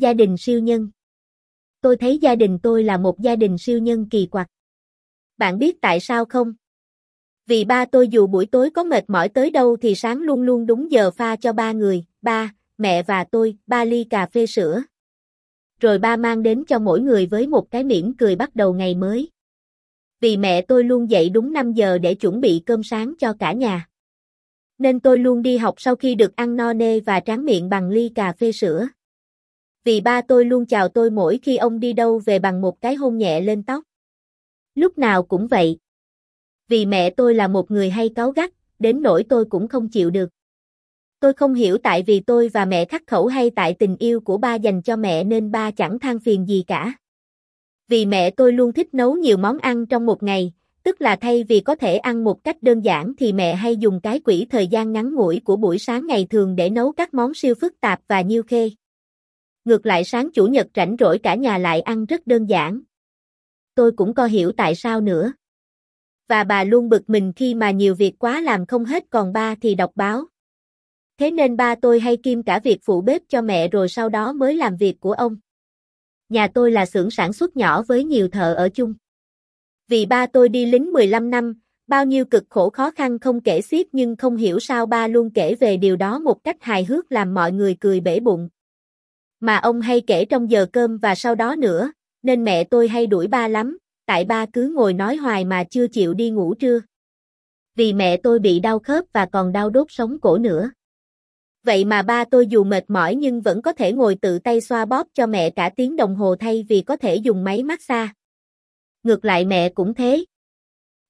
Gia đình siêu nhân. Tôi thấy gia đình tôi là một gia đình siêu nhân kỳ quặc. Bạn biết tại sao không? Vì ba tôi dù buổi tối có mệt mỏi tới đâu thì sáng luôn luôn đúng giờ pha cho ba người, ba, mẹ và tôi, ba ly cà phê sữa. Rồi ba mang đến cho mỗi người với một cái mỉm cười bắt đầu ngày mới. Vì mẹ tôi luôn dậy đúng 5 giờ để chuẩn bị cơm sáng cho cả nhà. Nên tôi luôn đi học sau khi được ăn no nê và tráng miệng bằng ly cà phê sữa. Vì ba tôi luôn chào tôi mỗi khi ông đi đâu về bằng một cái hôn nhẹ lên tóc. Lúc nào cũng vậy. Vì mẹ tôi là một người hay cáu gắt, đến nỗi tôi cũng không chịu được. Tôi không hiểu tại vì tôi và mẹ khắc khẩu hay tại tình yêu của ba dành cho mẹ nên ba chẳng than phiền gì cả. Vì mẹ tôi luôn thích nấu nhiều món ăn trong một ngày, tức là thay vì có thể ăn một cách đơn giản thì mẹ hay dùng cái quỹ thời gian ngắn ngủi của buổi sáng ngày thường để nấu các món siêu phức tạp và nhiêu khê. Ngược lại sáng chủ nhật rảnh rỗi cả nhà lại ăn rất đơn giản. Tôi cũng có hiểu tại sao nữa. Và bà luôn bực mình khi mà nhiều việc quá làm không hết còn ba thì đọc báo. Thế nên ba tôi hay kiêm cả việc phụ bếp cho mẹ rồi sau đó mới làm việc của ông. Nhà tôi là xưởng sản xuất nhỏ với nhiều thợ ở chung. Vì ba tôi đi lính 15 năm, bao nhiêu cực khổ khó khăn không kể xiết nhưng không hiểu sao ba luôn kể về điều đó một cách hài hước làm mọi người cười bể bụng. Mà ông hay kể trong giờ cơm và sau đó nữa, nên mẹ tôi hay đuổi ba lắm, tại ba cứ ngồi nói hoài mà chưa chịu đi ngủ trưa. Vì mẹ tôi bị đau khớp và còn đau đốt sống cổ nữa. Vậy mà ba tôi dù mệt mỏi nhưng vẫn có thể ngồi tự tay xoa bóp cho mẹ cả tiếng đồng hồ thay vì có thể dùng máy massage. Ngược lại mẹ cũng thế.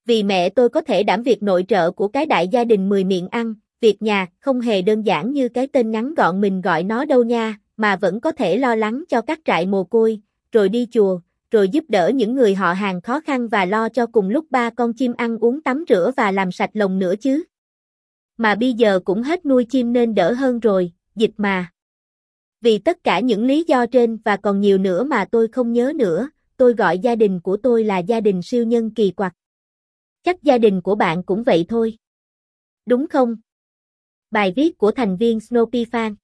Vì mẹ tôi có thể đảm việc nội trợ của cái đại gia đình 10 miệng ăn, việc nhà không hề đơn giản như cái tên ngắn gọn mình gọi nó đâu nha, mà vẫn có thể lo lắng cho các trại mồ côi, rồi đi chùa, rồi giúp đỡ những người họ hàng khó khăn và lo cho cùng lúc ba con chim ăn uống tắm rửa và làm sạch lồng nữa chứ. Mà bây giờ cũng hết nuôi chim nên đỡ hơn rồi, dịch mà. Vì tất cả những lý do trên và còn nhiều nữa mà tôi không nhớ nữa, tôi gọi gia đình của tôi là gia đình siêu nhân kỳ quặc. Chắc gia đình của bạn cũng vậy thôi. Đúng không? Bài viết của thành viên Snoopy Fan